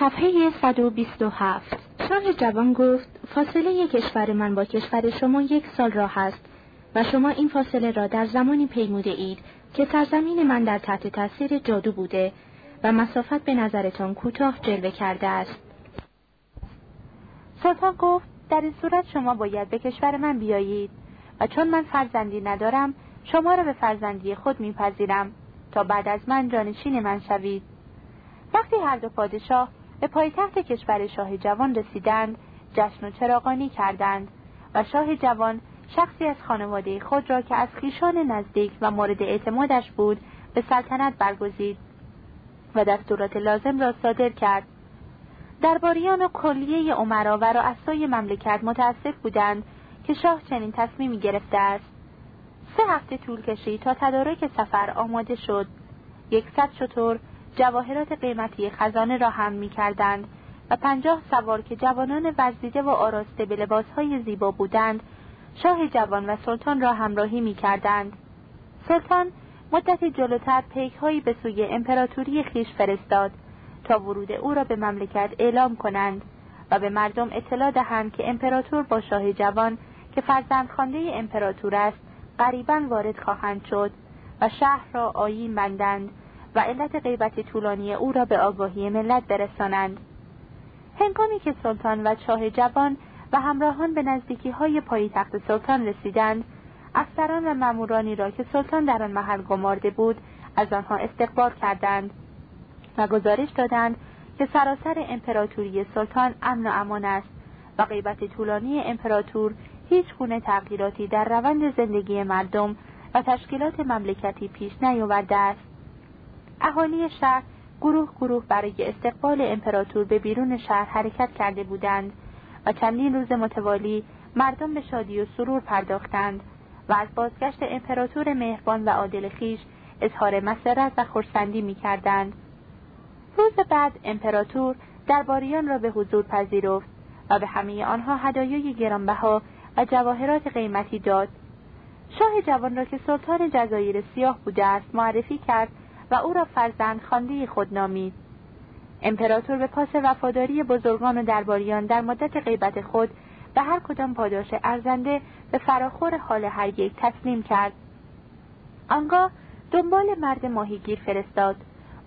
صفحه 127 شاه جوان گفت فاصله کشور من با کشور شما یک سال راه است و شما این فاصله را در زمانی پیموده اید که سرزمین من در تحت تاثیر جادو بوده و مسافت به نظرتان کوتاه جلوه کرده است. سلطان گفت در این صورت شما باید به کشور من بیایید و چون من فرزندی ندارم شما را به فرزندی خود میپذیرم تا بعد از من جانشین من شوید. وقتی هر دو پادشاه به پایتخت کشور شاه جوان رسیدند جشن و چراغانی کردند و شاه جوان شخصی از خانواده خود را که از خیشان نزدیک و مورد اعتمادش بود به سلطنت برگزید و دستورات لازم را صادر کرد. درباریان و کلیه عمرا و رؤسای مملکت متاسف بودند که شاه چنین تصمیمی گرفته است. سه هفته طول کشید تا تدارک سفر آماده شد. یکصد شطور جواهرات قیمتی خزانه را هم می کردند و پنجاه سوار که جوانان ورزیده و آراسته به لباسهای زیبا بودند شاه جوان و سلطان را همراهی می کردند. سلطان مدتی جلوتر پیکهایی به سوی امپراتوری خیش فرستاد تا ورود او را به مملکت اعلام کنند و به مردم اطلاع دهند که امپراتور با شاه جوان که فرزند خانده امپراتور است قریبا وارد خواهند شد و شهر را آیین بندند و علت غیبت طولانی او را به آگاهی ملت برسانند. هنگامی که سلطان و شاه جوان و همراهان به نزدیکی های پای تخت سلطان رسیدند افسران و مامورانی را که سلطان در آن محل گمارده بود از آنها استقبال کردند و گزارش دادند که سراسر امپراتوری سلطان امن و امان است و غیبت طولانی امپراتور هیچ گونه تغییراتی در روند زندگی مردم و تشکیلات مملکتی پیش نیاورده است. اهالی شهر گروه گروه برای استقبال امپراتور به بیرون شهر حرکت کرده بودند و چندین روز متوالی مردم به شادی و سرور پرداختند و از بازگشت امپراتور مهربان و عادل خیش اظهار مسرت و خرسندی می کردند. روز بعد امپراتور درباریان را به حضور پذیرفت و به همه آنها هدایای گرانبها و جواهرات قیمتی داد شاه جوان را که سلطان جزایر سیاه بوده است معرفی کرد و او را فرزند خانده خود نامید. امپراتور به پاس وفاداری بزرگان و درباریان در مدت غیبت خود به هر کدام پاداش ارزنده به فراخور حال هر یک تسلیم کرد. آنگاه دنبال مرد ماهیگیر فرستاد.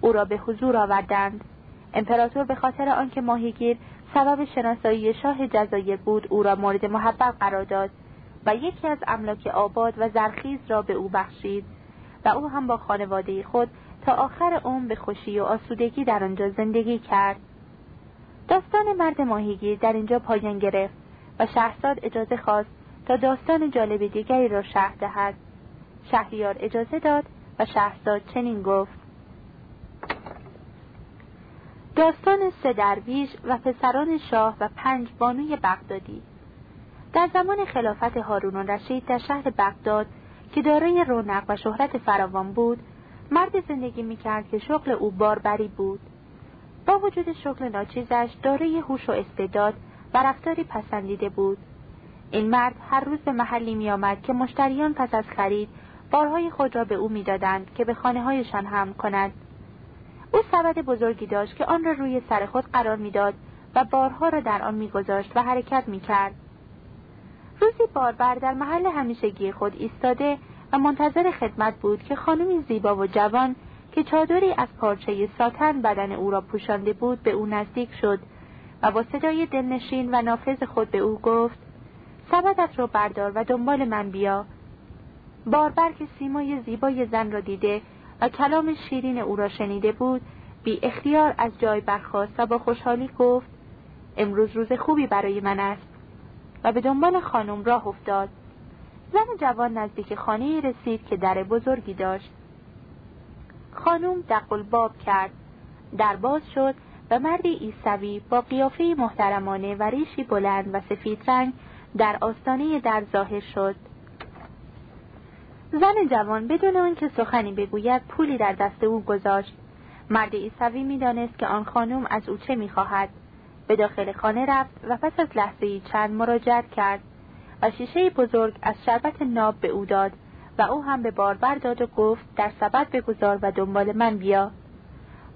او را به حضور آوردند. امپراتور به خاطر آنکه ماهیگیر سبب شناسایی شاه جزایر بود او را مورد محبت قرار داد و یکی از املاک آباد و زرخیز را به او بخشید و او هم با خانواده خود تا آخر عمر به خوشی و آسودگی در آنجا زندگی کرد. داستان مرد ماهیگیر در اینجا پایان گرفت و شهرزاد اجازه خواست تا داستان جالب دیگری را شهر دهد. شهریار اجازه داد و شهرزاد چنین گفت. داستان سه درویش و پسران شاه و پنج بانوی بغدادی. در زمان خلافت هارون رشید در شهر بغداد که دارای رونق و شهرت فراوان بود مرد زندگی می‌کرد که شغل او باربری بود. با وجود شغل ناچیزش دارای هوش و استعداد و رفتاری پسندیده بود. این مرد هر روز به محلی میآمد که مشتریان پس از خرید بارهای خود را به او می‌دادند که به خانه هایشان هم کند. او سبد بزرگی داشت که آن را روی سر خود قرار می‌داد و بارها را در آن میگذاشت و حرکت می‌کرد. روزی باربر در محل همیشگی خود ایستاده و منتظر خدمت بود که خانمی زیبا و جوان که چادری از پارچه ساتن بدن او را پوشانده بود به او نزدیک شد و با صدای دلنشین و نافذ خود به او گفت سبدت را بردار و دنبال من بیا. باربر که سیمای زیبای زن را دیده و کلام شیرین او را شنیده بود بی اختیار از جای برخاست و با خوشحالی گفت امروز روز خوبی برای من است. و به دنبال خانم راه افتاد. زن جوان نزدیک خانه رسید که در بزرگی داشت. خانم دقل باب کرد. در باز شد و مردی ایسوی با قیافه محترمانه و ریشی بلند و سفید رنگ در آستانه در ظاهر شد. زن جوان بدون آنکه سخنی بگوید پولی در دست او گذاشت. مرد ایسوی می‌دانست که آن خانم از او چه می‌خواهد. به داخل خانه رفت و پس از لحظه چند مراجعت کرد. و شیشه بزرگ از شربت ناب به او داد و او هم به باربر داد و گفت در سبد بگذار و دنبال من بیا.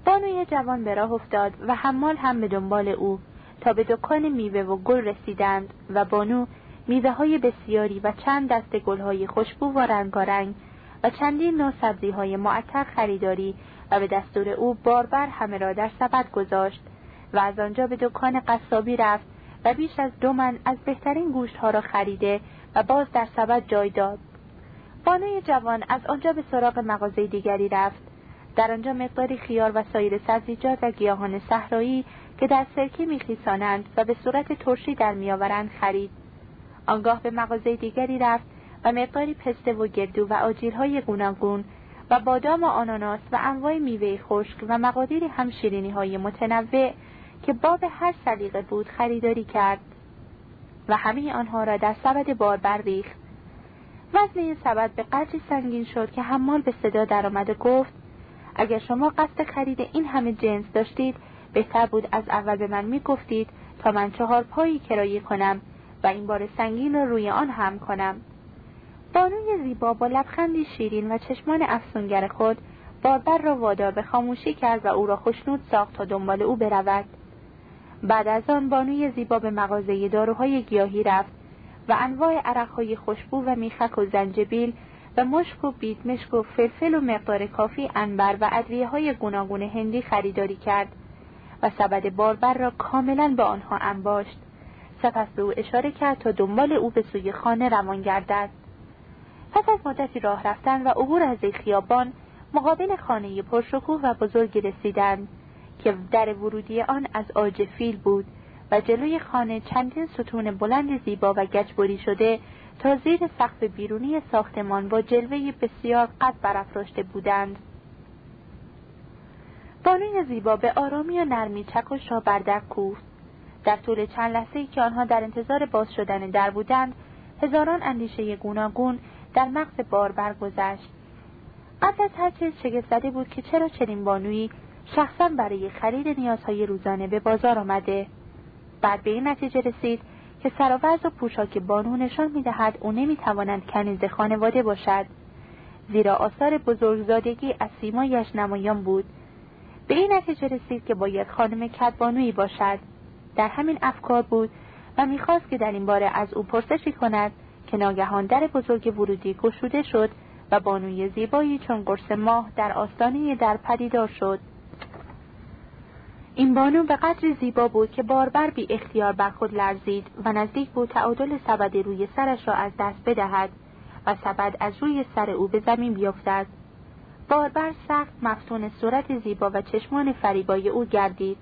بانوی جوان به راه افتاد و حمال هم به دنبال او تا به دکان میوه و گل رسیدند و بانو میوه های بسیاری و چند دست گل های خوشبو و رنگارنگ و چندین نوع سبزی های معطر خریداری و به دستور او باربر همه را در سبد گذاشت و از آنجا به دکان قصابی رفت و بیش از دو من از بهترین گوشت ها را خریده و باز در سبد جای داد. بانوی جوان از آنجا به سراغ مغازه دیگری رفت. در آنجا مقداری خیار و سایر سبزیجات و گیاهان صحرایی که در سرکه میخیسانند و به صورت ترشی در میآورند خرید. آنگاه به مغازه دیگری رفت و مقداری پسته و گردو و آجیلهای گوناگون و بادام و آناناس و انواع میوه خشک و مقادیری هم شیرینی های متنوع که باب هر سلیقه بود خریداری کرد و همه آنها را در سبد بار بردیخت وزن این سبد به قدری سنگین شد که حمال به صدا درآمد و گفت اگر شما قصد خرید این همه جنس داشتید بهتر بود از اول به من می‌گفتید تا من چهار پایی کرایه کنم و این بار سنگین را روی آن هم کنم. بانوی زیبا با لبخندی شیرین و چشمان افسونگر خود باربر را وادار به خاموشی کرد و او را خشنود ساخت تا دنبال او برود. بعد از آن بانوی زیبا به مغازه داروهای گیاهی رفت و انواع عرقهای خوشبو و میخک و زنجبیل و مشک و بیت مشک و فلفل و مقدار کافی انبر و ادویه های گوناگون هندی خریداری کرد و سبد باربر را کاملا به آنها انباشت. سپس به او اشاره کرد تا دنبال او به سوی خانه روان گردد. پس از مدتی راه رفتن و عبور از خیابان مقابل خانه پرشکوه و بزرگی رسیدند. که در ورودی آن از آج فیل بود و جلوی خانه چندین ستون بلند زیبا و گچبری شده تا زیر سقف بیرونی ساختمان با جلوه بسیار قد برافراشته بودند. بانوی زیبا به آرامی و نرمی چکش را بر در کوفت. در طول چند لحظه که آنها در انتظار باز شدن در بودند هزاران اندیشه گوناگون در مغز بار برگذشت. قبل از هر چیز زده بود که چرا چنین بانویی شخصا برای خرید نیازهای روزانه به بازار آمده. بعد به این نتیجه رسید که سراورز و پوشاک بانو نشان می‌دهد او نمی‌تواند کنیز خانواده باشد. زیرا آثار بزرگزادگی از سیمایش نمایان بود. به این نتیجه رسید که باید خانم کدبانویی باشد. در همین افکار بود و می‌خواست که در این باره از او پرسشی کند که ناگهان در بزرگ ورودی گشوده شد و بانوی زیبایی چون قرص ماه در آستانه در پدیدار شد. این بانو به قدری زیبا بود که باربر بی اختیار بر خود لرزید و نزدیک بود تعادل سبد روی سرش را از دست بدهد و سبد از روی سر او به زمین بیفتد. باربر سخت مفتون صورت زیبا و چشمان فریبای او گردید.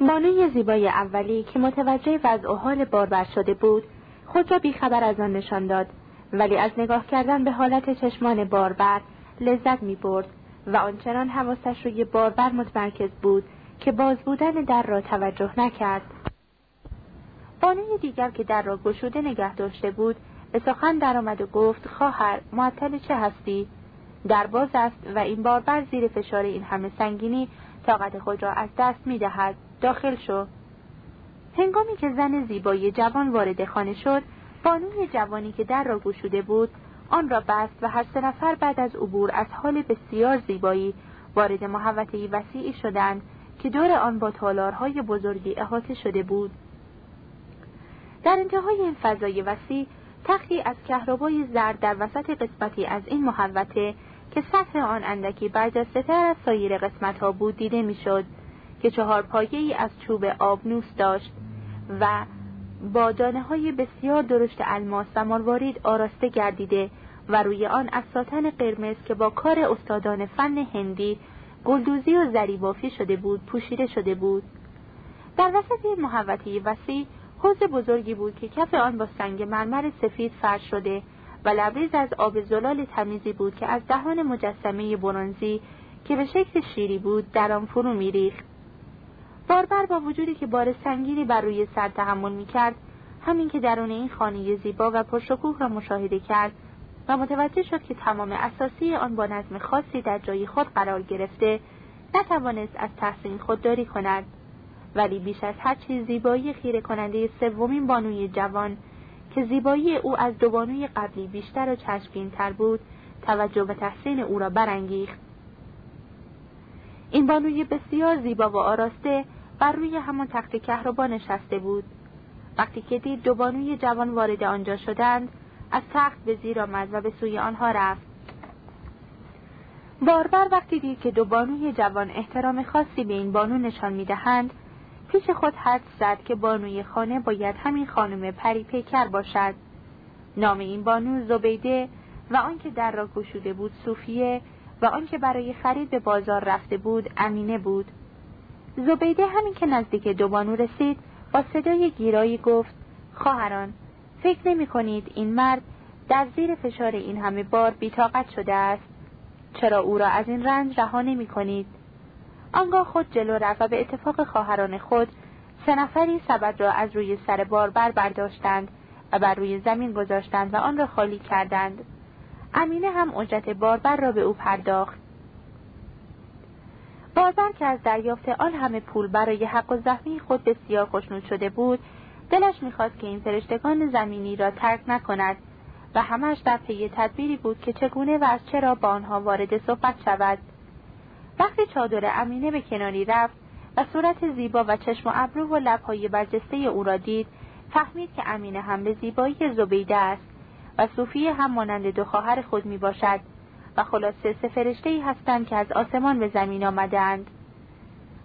بانوی زیبای اولی که متوجه وضع و حال باربر شده بود خود را بیخبر از آن نشان داد ولی از نگاه کردن به حالت چشمان باربر لذت می برد و آنچنان حواسش روی باربر متمرکز بود که باز بودن در را توجه نکرد. بانوی دیگر که در را گشوده نگه داشته بود به سخن درآمد و گفت خواهر معطل چه هستی؟ در باز است و این باربر زیر فشار این همه سنگینی طاقت خود را از دست می دهد داخل شو. هنگامی که زن زیبایی جوان وارد خانه شد بانوی جوانی که در را گشوده بود آن را بست و هر سه نفر بعد از عبور از حال بسیار زیبایی وارد محوطه وسیعی شدند که دور آن با تالارهای بزرگی احاطه شده بود. در انتهای این فضای وسیع تختی از کهربای زرد در وسط قسمتی از این محوطه که سطح آن اندکی برجسته از سایر قسمت ها بود دیده می‌شد که چهار پایه ای از چوب آبنوس داشت و با دانه های بسیار درشت الماس و مروارید آراسته گردیده و روی آن از ساتن قرمز که با کار استادان فن هندی گلدوزی و زریبافی شده بود پوشیده شده بود. در وسط محوطه وسیع حوز بزرگی بود که کف آن با سنگ مرمر سفید فرش شده و لبریز از آب زلال تمیزی بود که از دهان مجسمه برونزی که به شکل شیری بود در آن فرو میریخت. باربر با وجودی که بار سنگینی بر روی سر تحمل می‌کرد همین که درون این خانه زیبا و پرشکوه را مشاهده کرد و متوجه شد که تمام اساسی آن با نظم خاصی در جای خود قرار گرفته نتوانست از تحسین خودداری کند. ولی بیش از هر چیز زیبایی خیره کننده سومین بانوی جوان که زیبایی او از دو بانوی قبلی بیشتر و تر بود توجه و تحسین او را برانگیخت. این بانوی بسیار زیبا و آراسته بر روی همان تخت کهربا نشسته بود. وقتی که دید دو بانوی جوان وارد آنجا شدند از تخت به زیر آمد و به سوی آنها رفت. باربر وقتی دید که دو بانوی جوان احترام خاصی به این بانو نشان می‌دهند پیش خود حد زد که بانوی خانه باید همین خانم پری پیکر باشد. نام این بانو زبیده و آنکه در را گشوده بود صوفیه و آنکه برای خرید به بازار رفته بود امینه بود. زبیده همین که نزدیک دو بانو رسید با صدای گیرایی گفت خواهران فکر نمی کنید این مرد در زیر فشار این همه بار بیتاقت شده است؟ چرا او را از این رنج رها نمی کنید آنگاه خود جلو رفت و به اتفاق خواهران خود سه نفری سبد را از روی سر باربر برداشتند و بر روی زمین گذاشتند و آن را خالی کردند. امینه هم اجرت باربر را به او پرداخت. باربر که از دریافت آن همه پول برای حق و زحمی خود بسیار خوشنود شده بود دلش می‌خواست که این فرشتگان زمینی را ترک نکند و همش در پی تدبیری بود که چگونه و از چرا با آنها وارد صحبت شود. وقتی چادر امینه به کناری رفت و صورت زیبا و چشم و ابرو و لبهای برجسته او را دید فهمید که امینه هم به زیبایی زبیده است و صوفیه هم مانند دو خواهر خود می باشد و خلاصه سه ای هستند که از آسمان به زمین آمدهاند.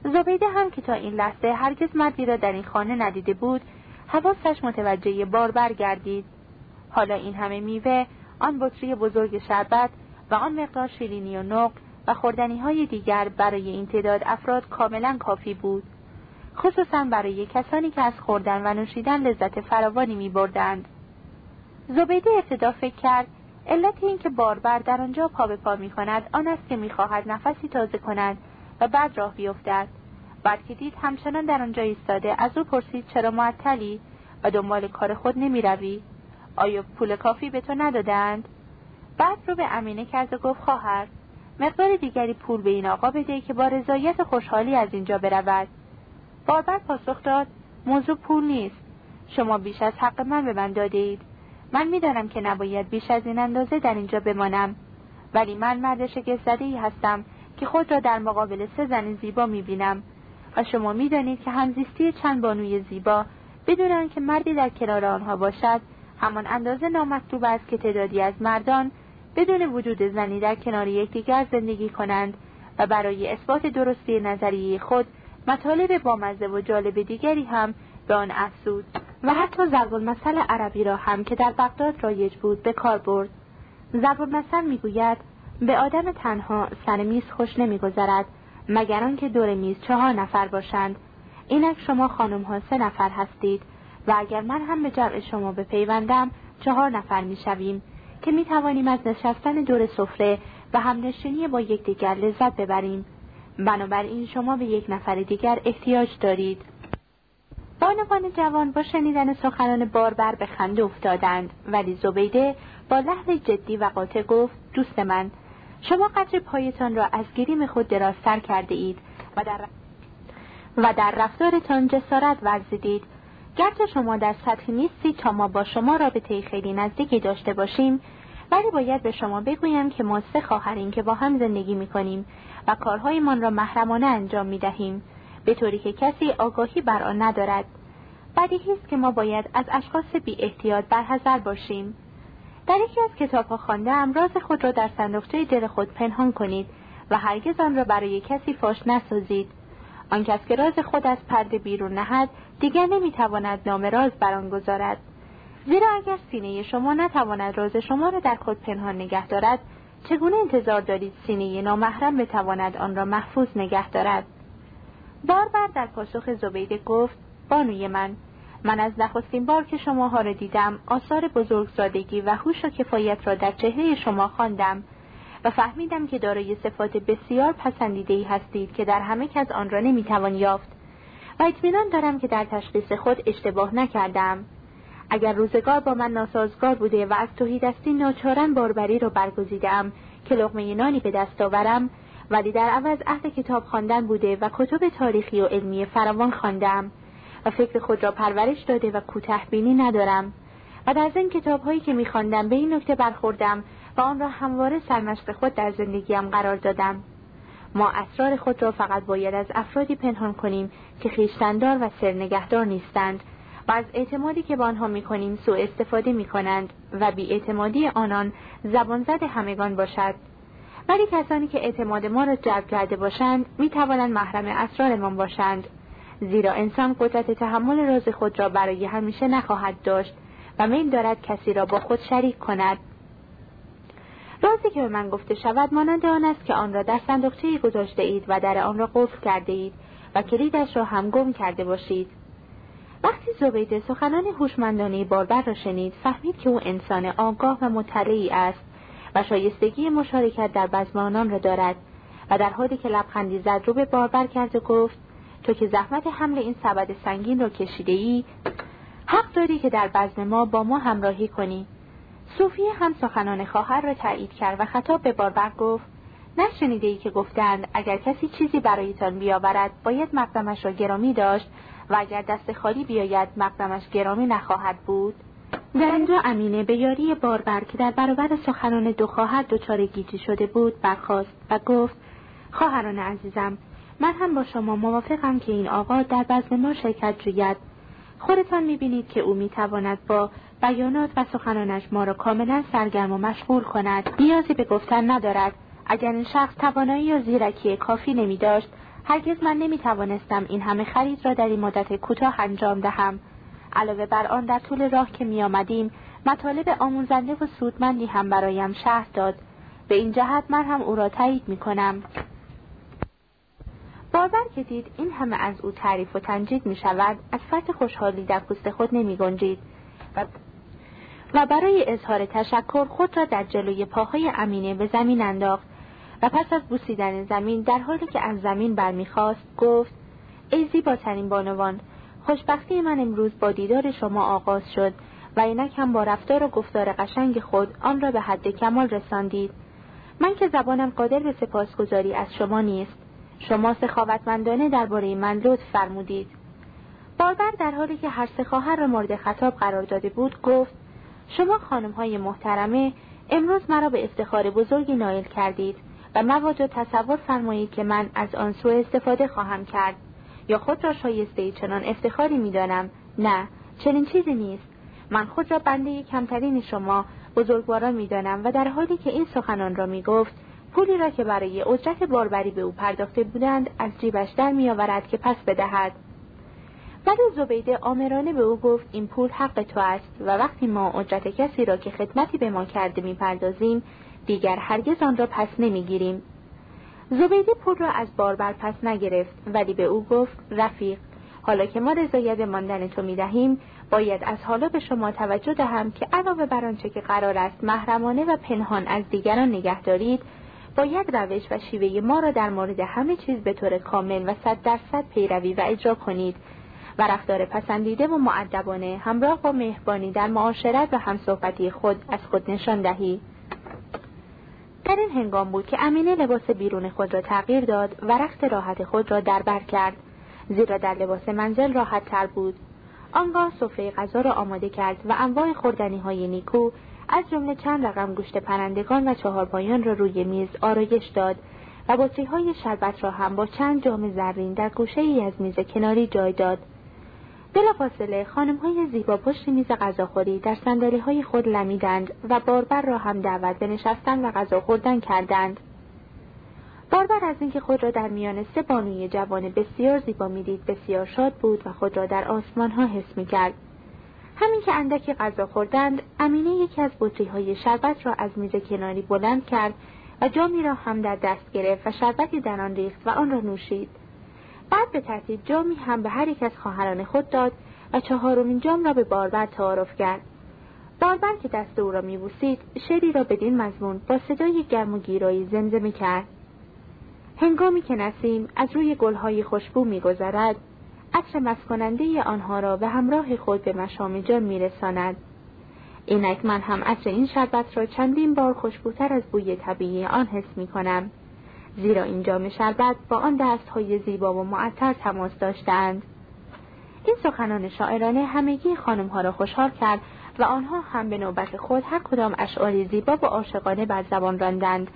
زبیده هم که تا این لحظه هرگز مردی را در این خانه ندیده بود حواسش متوجه باربر گردید حالا این همه میوه آن بطری بزرگ شربت و آن مقدار شیرینی و نقل و خوردنی های دیگر برای این تعداد افراد کاملا کافی بود. خصوصا برای کسانی که از خوردن و نوشیدن لذت فراوانی می بردند. زبیده ابتدا فکر کرد علت اینکه باربر در آنجا پا به پا می کند آن است که می‌خواهد نفسی تازه کند و بعد راه بیفتد. بعد که دید همچنان در آنجا ایستاده از او پرسید چرا معطلی؟ و دنبال کار خود نمی روی؟ آیا پول کافی به تو ندادند؟ بعد رو به امینه کرد و گفت خواهر مقدار دیگری پول به این آقا بده که با رضایت خوشحالی از اینجا برود. باربر پاسخ داد موضوع پول نیست. شما بیش از حق من به من داده اید من می‌دانم که نباید بیش از این اندازه در اینجا بمانم. ولی من مرد شگفت ای هستم که خود را در مقابل سه زن زیبا می‌بینم. و شما می‌دانید که همزیستی چند بانوی زیبا بدون که مردی در کنار آنها باشد. همان اندازه نامطلوب است که تعدادی از مردان بدون وجود زنی در کنار یکدیگر زندگی کنند و برای اثبات درستی نظریه خود مطالب بامزه و جالب دیگری هم به آن افزود و حتی ضرب المثل عربی را هم که در بغداد رایج بود به کار برد. ضرب المثل می‌گوید به آدم تنها سر میز خوش نمیگذرد. مگر آنکه دور میز چهار نفر باشند. اینک شما خانم ها سه نفر هستید و اگر من هم به جمع شما بپیوندم چهار نفر می‌شویم که می توانیم از نشستن دور سفره و همنشینی با یکدیگر لذت ببریم. بنابراین شما به یک نفر دیگر احتیاج دارید. بانوان جوان با شنیدن سخنان باربر به خنده افتادند ولی زبیده با لحن جدی و قاطع گفت دوست من شما قدر پایتان را از گریم خود درازتر کرده اید و در, و در رفتارتان جسارت ورزیدید. گرچه شما در سطحی نیستید تا ما با شما رابطه خیلی نزدیکی داشته باشیم ولی باید به شما بگویم که ما سه خواهریم که با هم زندگی می کنیم و کارهایمان را محرمانه انجام می دهیم به طوری که کسی آگاهی بر آن ندارد. بدیهی است که ما باید از اشخاص بی احتیاط برحذر باشیم. در یکی از کتابها خواندهام راز خود را در صندوقچه دل خود پنهان کنید و هرگز آن را برای کسی فاش نسازید آن کس که راز خود از پرده بیرون نهد دیگر نمی‌تواند نام راز بر آن گذارد. زیرا اگر سینه شما نتواند راز شما را در خود پنهان نگه دارد چگونه انتظار دارید سینه نامحرم بتواند آن را محفوظ نگه دارد؟ باربر در پاسخ زبیده گفت بانوی من من از نخستین بار که شماها را دیدم آثار بزرگزادگی و هوش و کفایت را در چهره شما خواندم و فهمیدم که دارای صفات بسیار پسندیده ای هستید که در همه کس آن را نمی‌توان یافت و اطمینان دارم که در تشخیص خود اشتباه نکردم. اگر روزگار با من ناسازگار بوده و از دستی ناچارن باربری را برگزیدم که لغمه نانی به دست آورم ولی در عوض عهد کتاب خواندن بوده و کتب تاریخی و علمی فراوان خواندم. و فکر خود را پرورش داده و کوته بینی ندارم. و در این کتاب هایی که میخواندم به این نکته برخوردم و آن را همواره سرمشق خود در زندگیم قرار دادم. ما اسرار خود را فقط باید از افرادی پنهان کنیم که خیشتندار و سرنگهدار نیستند و از اعتمادی که به آنها می‌کنیم سوء استفاده می‌کنند و بی اعتمادی آنان زبان زد همگان باشد. ولی کسانی که اعتماد ما را جلب کرده باشند می توانند محرم اسرارمان باشند. زیرا انسان قدرت تحمل راز خود را برای همیشه نخواهد داشت و میل دارد کسی را با خود شریک کند. رازی که به من گفته شود مانند آن است که آن را در صندوقچهای گذاشته اید و در آن را قفل کرده اید و کلیدش را هم گم کرده باشید. وقتی زبیده سخنان هوشمندانه باربر را شنید فهمید که او انسان آگاه و مطلعی است و شایستگی مشارکت در بزم آنان را دارد و در حالی که لبخندی زد رو به باربر کرد و گفت تو که زحمت حمل این سبد سنگین را کشیده ای حق داری که در بزم ما با ما همراهی کنی. صوفیه هم سخنان خواهر را تایید کرد و خطاب به باربر گفت نشنیده ای که گفتند اگر کسی چیزی برایتان بیاورد باید مقدمش را گرامی داشت و اگر دست خالی بیاید مقدمش گرامی نخواهد بود. در اینجا امینه به یاری باربر که در برابر سخنان دو خواهر دچار گیجی شده بود برخاست و گفت خواهران عزیزم من هم با شما موافقم که این آقا در بزم ما شرکت جوید. خودتان می‌بینید که او می‌تواند با بیانات و سخنانش ما را کاملا سرگرم و مشغول کند. نیازی به گفتن ندارد. اگر این شخص توانایی یا زیرکی کافی نمی داشت هرگز من نمی توانستم این همه خرید را در این مدت کوتاه انجام دهم. علاوه بر آن در طول راه که می آمدیم مطالب آموزنده و سودمندی هم برایم شهر داد. به این جهت من هم او را تایید می باربر که دید این همه از او تعریف و تنجید می شود از فرط خوشحالی در پوست خود نمی گنجید و, و برای اظهار تشکر خود را در جلوی پاهای امینه به زمین انداخت و پس از بوسیدن زمین در حالی که از زمین برمیخواست گفت ای زیباترین بانوان خوشبختی من امروز با دیدار شما آغاز شد و اینک هم با رفتار و گفتار قشنگ خود آن را به حد کمال رساندید. من که زبانم قادر به سپاسگزاری از شما نیست شما سخاوتمندانه درباره من لطف فرمودید. باربر در حالی که هر سه خواهر را مورد خطاب قرار داده بود گفت شما خانم های محترمه امروز مرا به افتخار بزرگی نایل کردید و مبادا تصور فرمایید که من از آن سوء استفاده خواهم کرد. یا خود را شایسته چنان افتخاری می‌دانم؟ نه چنین چیزی نیست. من خود را بنده کمترین شما بزرگواران می‌دانم و در حالی که این سخنان را می‌گفت پولی را که برای اجرت باربری به او پرداخته بودند از جیبش در میآورد که پس بدهد. ولی زبیده آمرانه به او گفت این پول حق تو است و وقتی ما اجرت کسی را که خدمتی به ما کرده می‌پردازیم دیگر هرگز آن را پس نمی‌گیریم. زبیده پول را از باربر پس نگرفت ولی به او گفت رفیق حالا که ما رضایت ماندن تو می دهیم باید از حالا به شما توجه دهم که علاوه بر آنچه که قرار است محرمانه و پنهان از دیگران نگه دارید باید روش و شیوه ما را در مورد همه چیز به طور کامل و صد درصد پیروی و اجرا کنید. و رفتار پسندیده و معدبانه همراه با مهربانی در معاشرت و همصحبتی خود از خود نشان دهید در این هنگام بود که امینه لباس بیرون خود را تغییر داد و رخت راحت خود را دربر کرد زیرا در لباس منزل راحت تر بود. آنگاه سفره غذا را آماده کرد و انواع خوردنی های نیکو از جمله چند رقم گوشت پرندگان و چهار پایان را روی میز آرایش داد و بطری های شربت را هم با چند جام زرین در گوشه ای از میز کناری جای داد بلافاصله خانم های زیبا پشت میز غذاخوری در سندلی های خود لمیدند و باربر را هم دعوت به نشستن و غذا خوردن کردند. باربر از اینکه خود را در میان سه بانوی جوان بسیار زیبا می‌دید بسیار شاد بود و خود را در آسمان ها حس می کرد. همین که اندکی غذا خوردند امینه یکی از بطری های شربت را از میز کناری بلند کرد و جامی را هم در دست گرفت و شربتی در آن ریخت و آن را نوشید. بعد به ترتیب جامی هم به هر یک از خواهران خود داد و چهارمین جام را به باربر تعارف کرد. باربر که دست او را میبوسید شعری را بدین مضمون با صدای گرم و گیرایی زمزمه کرد. هنگامی که نسیم از روی گلهای خوشبو میگذرد عطر مسکننده آنها را به همراه خود به مشام جان میرساند. اینک من هم عطر این شربت را چندین بار خوشبوتر از بوی طبیعی آن حس می کنم زیرا این جام شربت با آن دستهای زیبا و معطر تماس داشتند. این سخنان شاعرانه همگی خانمها را خوشحال کرد و آنها هم به نوبت خود هر کدام اشعاری زیبا و عاشقانه بر زبان راندند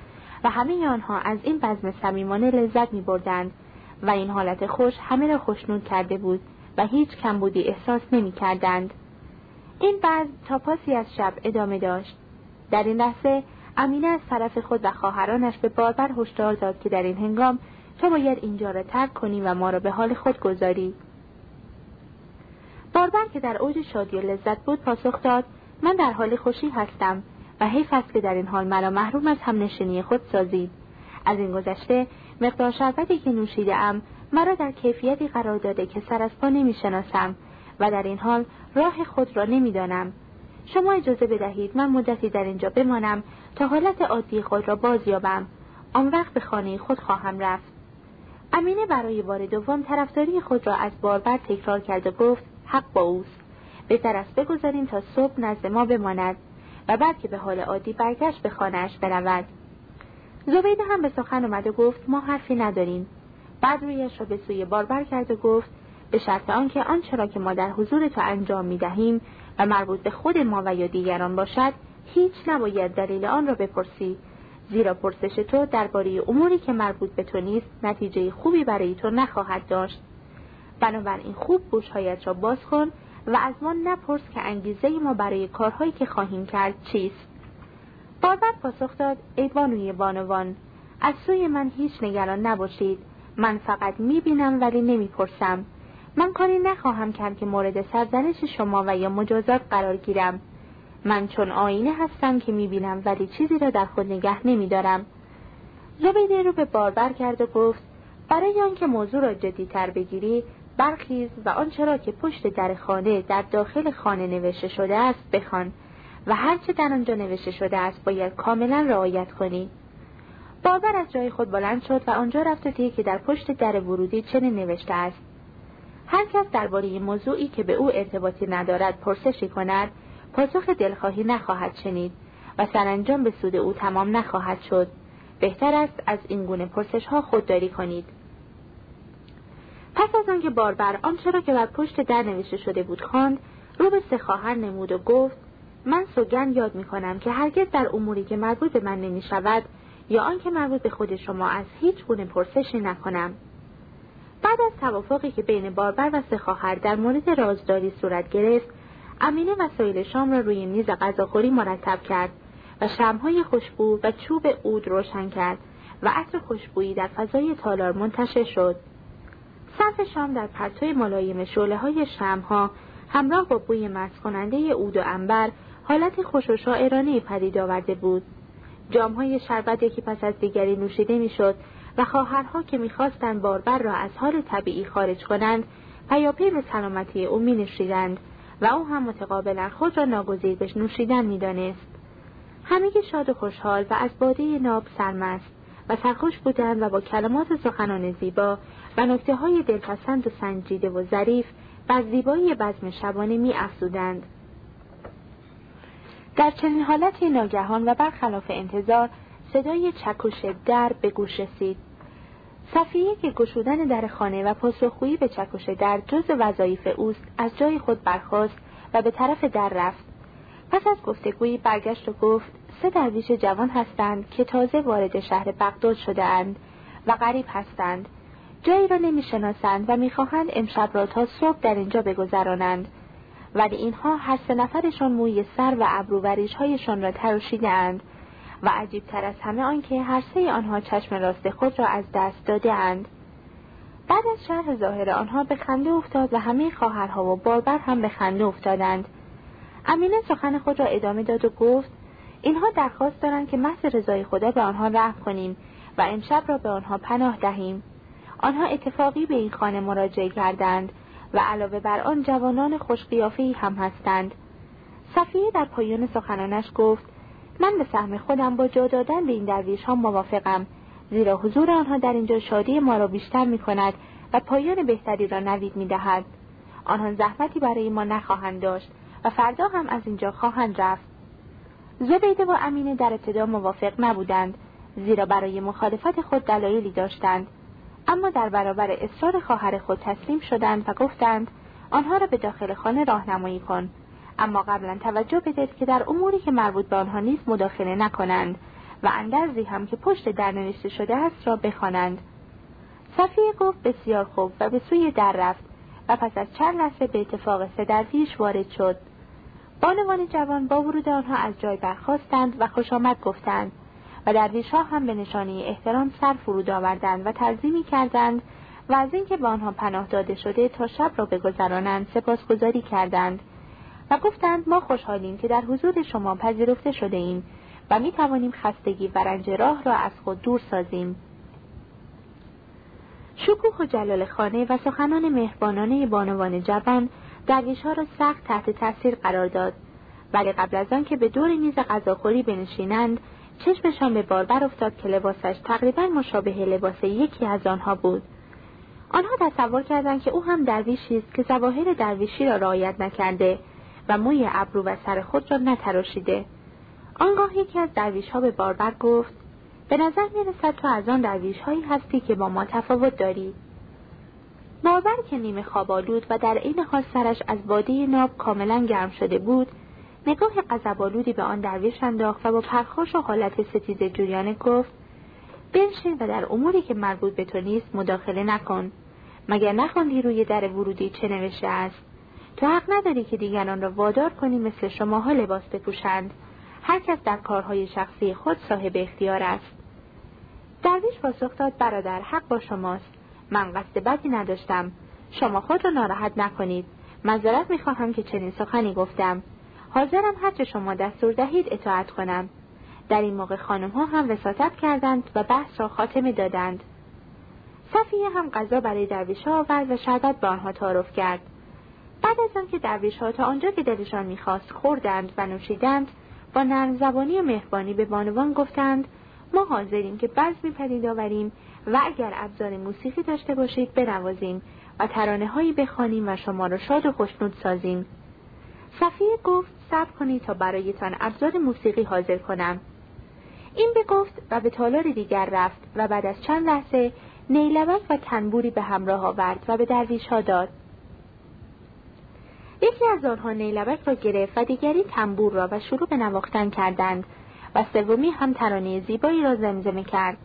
و همه آنها از این بزم صمیمانه لذت می بردند و این حالت خوش همه را خوشنود کرده بود و هیچ کمبودی احساس نمی کردند. این بزم تا پاسی از شب ادامه داشت. در این لحظه امینه از طرف خود و خواهرانش به باربر هشدار داد که در این هنگام تو باید اینجا را ترک کنی و ما را به حال خود گذاری. باربر که در اوج شادی و لذت بود پاسخ داد من در حال خوشی هستم و حیف است که در این حال مرا محروم از همنشینی خود سازید از این گذشته مقدار شربتی که نوشیده ام مرا در کیفیتی قرار داده که سر از پا نمی‌شناسم و در این حال راه خود را نمی‌دانم. شما اجازه بدهید من مدتی در اینجا بمانم تا حالت عادی خود را بازیابم. آن وقت به خانه خود خواهم رفت. امینه برای بار دوم طرفداری خود را از باربر تکرار کرد و گفت حق با اوست. بهتر است بگذاریم تا صبح نزد ما بماند و بعد که به حال عادی برگشت به خانهاش برود. زبیده هم به سخن اومد و گفت ما حرفی نداریم. بعد رویش را به سوی باربر کرد و گفت به شرط آنکه آنچه را که ما در حضور تو انجام می دهیم و مربوط به خود ما و یا دیگران باشد هیچ نباید دلیل آن را بپرسی. زیرا پرسش تو درباره اموری که مربوط به تو نیست نتیجه خوبی برای تو نخواهد داشت. بنابراین خوب گوشهایت را باز کن و از ما نپرس که انگیزه ما برای کارهایی که خواهیم کرد چیست. باربر پاسخ داد ای بانوی بانوان از سوی من هیچ نگران نباشید. من فقط می‌بینم ولی نمی‌پرسم. من کاری نخواهم کرد که مورد سرزنش شما و یا مجازات قرار گیرم. من چون آینه هستم که می‌بینم ولی چیزی را در خود نگه نمیدارم. زبیده رو به باربر کرد و گفت برای آنکه موضوع را جدیتر بگیری برخیز و آنچه را که پشت در خانه در داخل خانه نوشته شده است بخوان. و هرچه در آنجا نوشته شده است باید کاملا رعایت کنی باربر از جای خود بلند شد و آنجا رفت و که در پشت در ورودی چنین نوشته است. هر کس درباره موضوعی که به او ارتباطی ندارد پرسشی کند پاسخ دلخواهی نخواهد شنید و سرانجام به سود او تمام نخواهد شد. بهتر است از این گونه پرسش ها خودداری کنید. پس از آنکه باربر آنچه را که بر پشت در نوشته شده بود خواند رو به سه خواهر نمود و گفت من سوگند یاد می کنم که هرگز در اموری که مربوط به من نمی شود یا آنکه مربوط به خود شما از هیچ گونه پرسشی نکنم. بعد از توافقی که بین باربر و سه خواهر در مورد رازداری صورت گرفت امینه وسایل شام را روی میز غذاخوری مرتب کرد و شمهای خوشبو و چوب عود روشن کرد و عطر خوشبویی در فضای تالار منتشر شد. صرف شام در پرتوی ملایم شعله های شمها همراه با بوی مست کننده اود و انبر حالت خوش و شاعرانه پدید آورده بود جامهای شربت یکی پس از دیگری نوشیده می‌شد و خواهرها که می‌خواستند باربر را از حال طبیعی خارج کنند پیاپی به سلامتی او مینوشیدند و او هم متقابلا خود را ناگزیر به نوشیدن می‌دانست همگی شاد و خوشحال و از باده ناب سرمست و سرخوش بودند و با کلمات سخنان زیبا و نکته های دلپسند و سنجیده و ظریف بر زیبایی بزم شبانه می افزودند. در چنین حالتی ناگهان و برخلاف انتظار صدای چکش در به گوش رسید. صفیه که گشودن در خانه و پاسخگویی به چکش در جز وظایف اوست از جای خود برخاست و به طرف در رفت. پس از گفتگویی برگشت و گفت سه درویش جوان هستند که تازه وارد شهر بغداد شده اند و غریب هستند. جایی را نمی‌شناسند و می‌خواهند امشب را تا صبح در اینجا بگذرانند. ولی اینها هر سه نفرشان موی سر و هایشان را تراشیده اند و عجیب تر از همه آنکه هر سه آنها چشم راست خود را از دست داده اند. بعد از شرح ظاهر آنها به خنده افتاد و همه خواهرها و باربر هم به خنده افتادند. امینه سخن خود را ادامه داد و گفت اینها درخواست دارند که محض رضای خدا به آنها رحم کنیم و امشب را به آنها پناه دهیم. آنها اتفاقی به این خانه مراجعه کردند و علاوه بر آن جوانان خوشقیافی هم هستند. صفیه در پایان سخنانش گفت من به سهم خودم با جا دادن به این درویش ها موافقم زیرا حضور آنها در اینجا شادی ما را بیشتر می کند و پایان بهتری را نوید می دهد. آنها زحمتی برای ما نخواهند داشت و فردا هم از اینجا خواهند رفت. زبیده و امینه در ابتدا موافق نبودند زیرا برای مخالفت خود دلایلی داشتند اما در برابر اصرار خواهر خود تسلیم شدند و گفتند آنها را به داخل خانه راهنمایی کن. اما قبلا توجه بدهید که در اموری که مربوط به آنها نیست مداخله نکنند و اندرزی هم که پشت در نوشته شده است را بخوانند. صفیه گفت بسیار خوب و به سوی در رفت و پس از چند لحظه به اتفاق سه وارد شد. بانوان جوان با ورود آنها از جای برخواستند و خوش آمد گفتند و درویش ها هم به نشانی احترام سر فرود آوردند و تعظیمی کردند و از اینکه به آنها پناه داده شده تا شب را بگذرانند سپاسگزاری کردند و گفتند ما خوشحالیم که در حضور شما پذیرفته شده ایم و می توانیم خستگی و رنج راه را از خود دور سازیم. شکوه و جلال خانه و سخنان مهربانانه بانوان جوان درویش ها را سخت تحت تاثیر قرار داد. ولی قبل از آن که به دور میز غذاخوری بنشینند چشمشان به باربر افتاد که لباسش تقریبا مشابه لباس یکی از آنها بود. آنها تصور کردند که او هم درویشی است که ظواهر درویشی را رعایت نکرده و موی ابرو و سر خود را نتراشیده. آنگاه یکی از درویش ها به باربر گفت به نظر می رسد تو از آن درویش هایی هستی که با ما تفاوت داری. باربر که نیمه خواب آلود و در عین حال سرش از باده ناب کاملا گرم شده بود نگاه غضبآلودی به آن درویش انداخت و با پرخاش و حالت ستیز جویانه گفت بنشین و در اموری که مربوط به تو نیست مداخله نکن. مگر نخواندی روی در ورودی چه نوشته است؟ تو حق نداری که دیگران را وادار کنی مثل شماها لباس بپوشند. هر کس در کارهای شخصی خود صاحب اختیار است. درویش پاسخ داد برادر حق با شماست. من قصد بدی نداشتم. شما خود را ناراحت نکنید. معذرت می‌خواهم که چنین سخنی گفتم. حاضرم هرچه شما دستور دهید اطاعت کنم. در این موقع خانم ها هم وساطت کردند و بحث را خاتمه دادند. صفیه هم غذا برای درویش ها آورد و شربت به آنها تعارف کرد. بعد از آنکه درویش ها تا آنجا که دلشان می‌خواست خوردند و نوشیدند با نرم زبانی و مهربانی به بانوان گفتند ما حاضریم که بزمی پدید آوریم و اگر ابزار موسیقی داشته باشید بنوازیم و ترانه هایی بخوانیم و شما را شاد و خوشنود سازیم. صفیه گفت صبر کنید تا برایتان ابزار موسیقی حاضر کنم. این بگفت و به تالار دیگر رفت و بعد از چند لحظه نیلبک و تنبوری به همراه آورد و به درویش ها داد. یکی از آنها نیلبک را گرفت و دیگری تنبور را و شروع به نواختن کردند و سومی هم ترانه زیبایی را زمزمه کرد.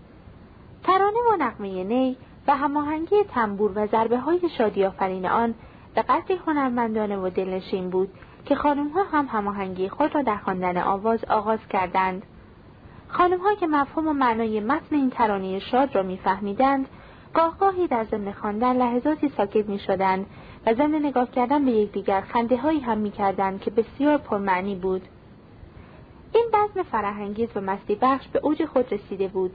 ترانه و نقمه نی و هماهنگی تنبور و ضربه های شادی آفرین آن به قدری هنرمندانه و دلنشین بود که خانم ها هم هماهنگی خود را در خواندن آواز آغاز کردند. خانم ها که مفهوم و معنای متن این ترانه شاد را میفهمیدند گاهگاهی در ضمن خواندن لحظاتی ساکت می شدند و ضمن نگاه کردن به یکدیگر خنده هایی هم می کردند که بسیار پرمعنی بود. این بزم فرهنگیز و مستی بخش به اوج خود رسیده بود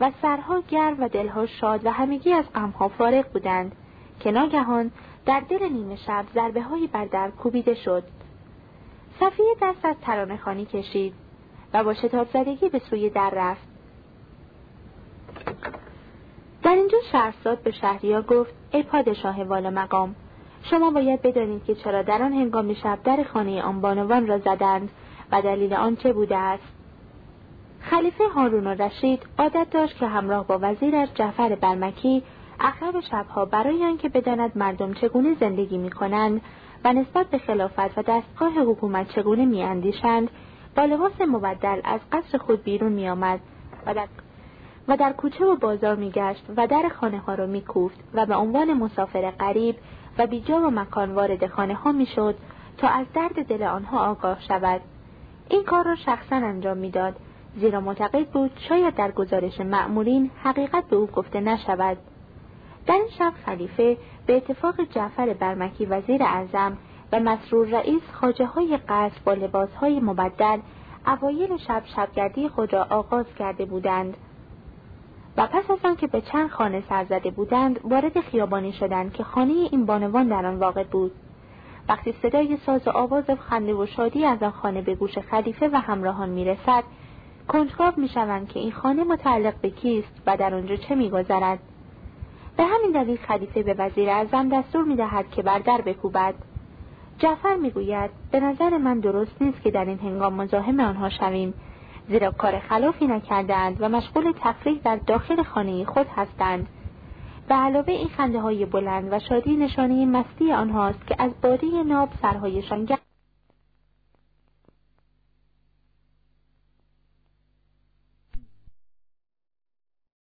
و سرها گرم و دلها شاد و همگی از غمها فارغ بودند که ناگهان در دل نیمه شب ضربه هایی بر در کوبیده شد. صفیه دست از ترانه خانی کشید و با شتاب زدگی به سوی در رفت. در اینجا شهرزاد به شهریا گفت ای پادشاه والا مقام شما باید بدانید که چرا در آن هنگام شب در خانه آن بانوان را زدند و دلیل آن چه بوده است؟ خلیفه هارون و رشید عادت داشت که همراه با وزیرش جعفر برمکی اغلب شبها برای آنکه بداند مردم چگونه زندگی می‌کنند و نسبت به خلافت و دستگاه حکومت چگونه میاندیشند با لباس مبدل از قصر خود بیرون میآمد و در و در کوچه و بازار میگشت و در خانه ها را میکوفت و به عنوان مسافر غریب و بیجا و مکان وارد خانه ها می‌شد تا از درد دل آنها آگاه شود. این کار را شخصا انجام می‌داد زیرا معتقد بود شاید در گزارش معمولین حقیقت به او گفته نشود. در این شب خلیفه به اتفاق جعفر برمکی وزیر اعظم و مسرور رئیس خاجه های قصد با لباس های مبدل اوایل شب شبگردی خود را آغاز کرده بودند. و پس از آنکه به چند خانه سر زده بودند وارد خیابانی شدند که خانه این بانوان در آن واقع بود. وقتی صدای ساز و آواز خنده و شادی از آن خانه به گوش خلیفه و همراهان می‌رسد کنجکاو می‌شوند که این خانه متعلق به کیست و در آنجا چه میگذرد. به همین دلیل خلیفه به وزیر اعظم دستور می‌دهد که بر در بکوبد. جعفر می‌گوید به نظر من درست نیست که در این هنگام مزاحم آنها شویم. زیرا کار خلافی نکردند و مشغول تفریح در داخل خانه خود هستند. به علاوه این خنده های بلند و شادی نشانه مستی آنهاست که از باده ناب سرهایشان